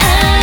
愛